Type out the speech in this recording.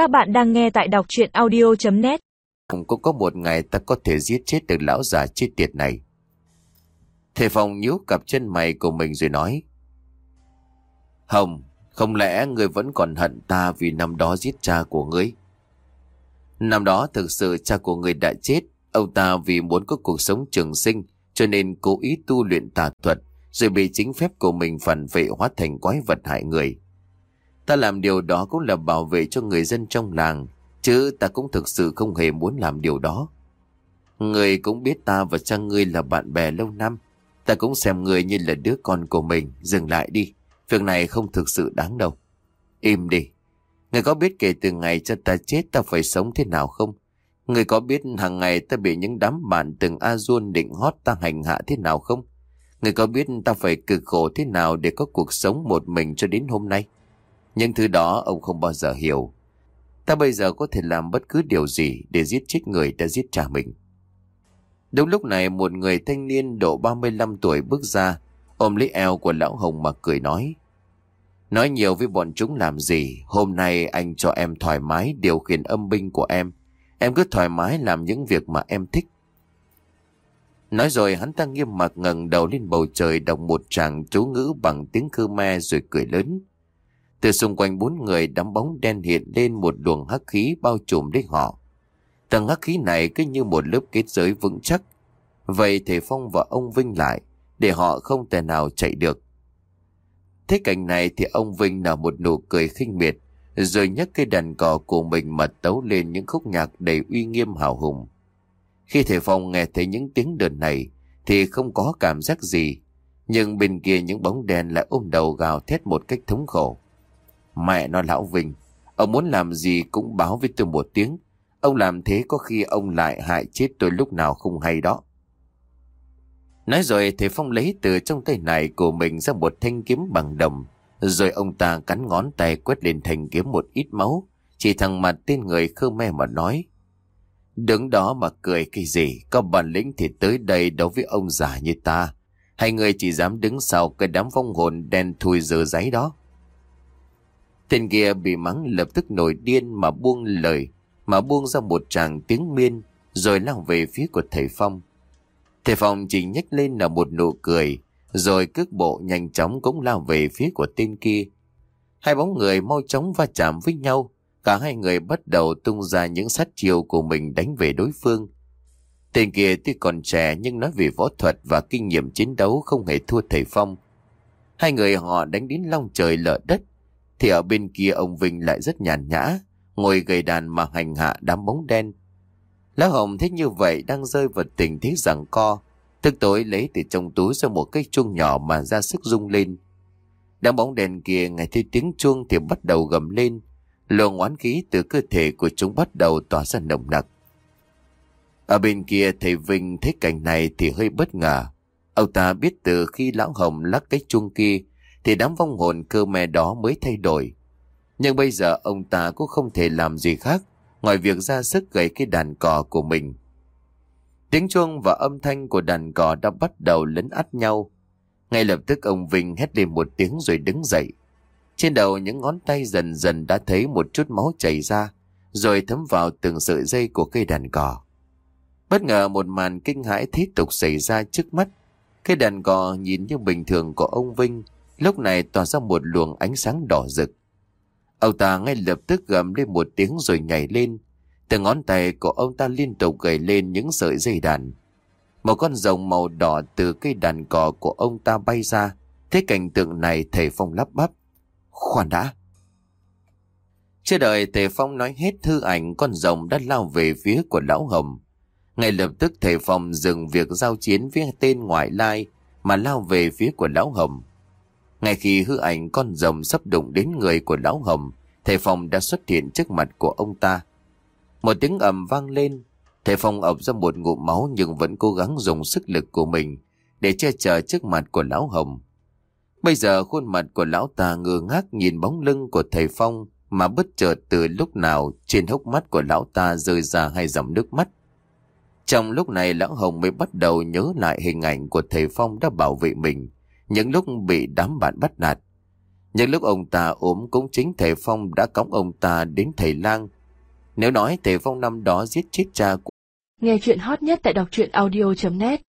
Các bạn đang nghe tại đọc chuyện audio.net Cũng có một ngày ta có thể giết chết được lão già chết tiệt này. Thầy Phong nhíu cặp chân mày của mình rồi nói. Hồng, không lẽ người vẫn còn hận ta vì năm đó giết cha của ngươi? Năm đó thực sự cha của người đã chết, ông ta vì muốn có cuộc sống trường sinh cho nên cố ý tu luyện tà thuật rồi bị chính phép của mình phản vệ hóa thành quái vật hại người. Ta làm điều đó cũng là bảo vệ cho người dân trong làng, chứ ta cũng thực sự không hề muốn làm điều đó. Người cũng biết ta và cha ngươi là bạn bè lâu năm, ta cũng xem người như là đứa con của mình, dừng lại đi, việc này không thực sự đáng đâu. Im đi, người có biết kể từ ngày cha ta chết ta phải sống thế nào không? Người có biết hàng ngày ta bị những đám bạn từng a định hót ta hành hạ thế nào không? Người có biết ta phải cực khổ thế nào để có cuộc sống một mình cho đến hôm nay? Nhưng thứ đó ông không bao giờ hiểu. Ta bây giờ có thể làm bất cứ điều gì để giết chết người đã giết cha mình. Đúng lúc này một người thanh niên độ 35 tuổi bước ra, ôm lấy eo của lão Hồng mà cười nói. Nói nhiều với bọn chúng làm gì, hôm nay anh cho em thoải mái điều khiển âm binh của em. Em cứ thoải mái làm những việc mà em thích. Nói rồi hắn ta nghiêm mặt ngẩng đầu lên bầu trời đọc một tràng chú ngữ bằng tiếng Khmer rồi cười lớn. Từ xung quanh bốn người đám bóng đen hiện lên một luồng hắc khí bao trùm lấy họ. Tầng hắc khí này cứ như một lớp kết giới vững chắc. Vậy Thể Phong và ông Vinh lại, để họ không thể nào chạy được. Thế cảnh này thì ông Vinh nở một nụ cười khinh miệt, rồi nhấc cây đàn cò của mình mà tấu lên những khúc nhạc đầy uy nghiêm hào hùng. Khi Thể Phong nghe thấy những tiếng đờn này, thì không có cảm giác gì, nhưng bên kia những bóng đèn lại ôm đầu gào thét một cách thống khổ. Mẹ nó lão Vinh, ông muốn làm gì cũng báo với tôi một tiếng. Ông làm thế có khi ông lại hại chết tôi lúc nào không hay đó. Nói rồi thầy Phong lấy từ trong tay này của mình ra một thanh kiếm bằng đồng. Rồi ông ta cắn ngón tay quét lên thanh kiếm một ít máu. Chỉ thằng mặt tên người Khmer mà nói. Đứng đó mà cười cái gì, có bản lĩnh thì tới đây đấu với ông già như ta. Hai người chỉ dám đứng sau cái đám vong hồn đen thui dơ giấy đó. Tên kia bị mắng lập tức nổi điên mà buông lời, mà buông ra một tràng tiếng miên, rồi lao về phía của thầy Phong. Thầy Phong chỉ nhếch lên là một nụ cười, rồi cước bộ nhanh chóng cũng lao về phía của tên kia. Hai bóng người mau chóng va chạm với nhau, cả hai người bắt đầu tung ra những sát chiêu của mình đánh về đối phương. Tên kia tuy còn trẻ nhưng nói về võ thuật và kinh nghiệm chiến đấu không hề thua thầy Phong. Hai người họ đánh đến long trời lở đất, thì ở bên kia ông Vinh lại rất nhàn nhã, ngồi gầy đàn mà hành hạ đám bóng đen. Lá hồng thấy như vậy đang rơi vào tình thế rằng co, tức tối lấy từ trong túi ra một cái chuông nhỏ mà ra sức rung lên. Đám bóng đèn kia nghe thấy tiếng chuông thì bắt đầu gầm lên, luồng oán khí từ cơ thể của chúng bắt đầu tỏa ra nồng nặc. Ở bên kia thầy Vinh thấy cảnh này thì hơi bất ngờ. Ông ta biết từ khi lão hồng lắc cái chuông kia thì đám vong hồn cơ me đó mới thay đổi. Nhưng bây giờ ông ta cũng không thể làm gì khác ngoài việc ra sức gầy cái đàn cò của mình. Tiếng chuông và âm thanh của đàn cò đã bắt đầu lấn át nhau. Ngay lập tức ông Vinh hét lên một tiếng rồi đứng dậy. Trên đầu những ngón tay dần dần đã thấy một chút máu chảy ra, rồi thấm vào từng sợi dây của cây đàn cò. Bất ngờ một màn kinh hãi tiếp tục xảy ra trước mắt. Cây đàn cò nhìn như bình thường của ông Vinh, lúc này tỏa ra một luồng ánh sáng đỏ rực. Ông ta ngay lập tức gầm lên một tiếng rồi nhảy lên. Từ ngón tay của ông ta liên tục gầy lên những sợi dây đàn. Một con rồng màu đỏ từ cây đàn cò của ông ta bay ra. Thế cảnh tượng này thầy Phong lắp bắp. Khoan đã. Chưa đợi thầy Phong nói hết thư ảnh, con rồng đã lao về phía của lão hồng Ngay lập tức thầy Phong dừng việc giao chiến với tên ngoại lai mà lao về phía của lão hồng ngay khi hư ảnh con rồng sắp đụng đến người của lão hồng, thầy Phong đã xuất hiện trước mặt của ông ta. Một tiếng ầm vang lên, thầy Phong ập ra một ngụm máu nhưng vẫn cố gắng dùng sức lực của mình để che chở trước mặt của lão hồng. Bây giờ khuôn mặt của lão ta ngơ ngác nhìn bóng lưng của thầy Phong mà bất chợt từ lúc nào trên hốc mắt của lão ta rơi ra hai dòng nước mắt. Trong lúc này lão Hồng mới bắt đầu nhớ lại hình ảnh của thầy Phong đã bảo vệ mình những lúc bị đám bạn bắt nạt. những lúc ông ta ốm cũng chính thầy Phong đã cõng ông ta đến thầy lang. Nếu nói thầy Phong năm đó giết chết cha của Nghe chuyện hot nhất tại đọc truyện audio.net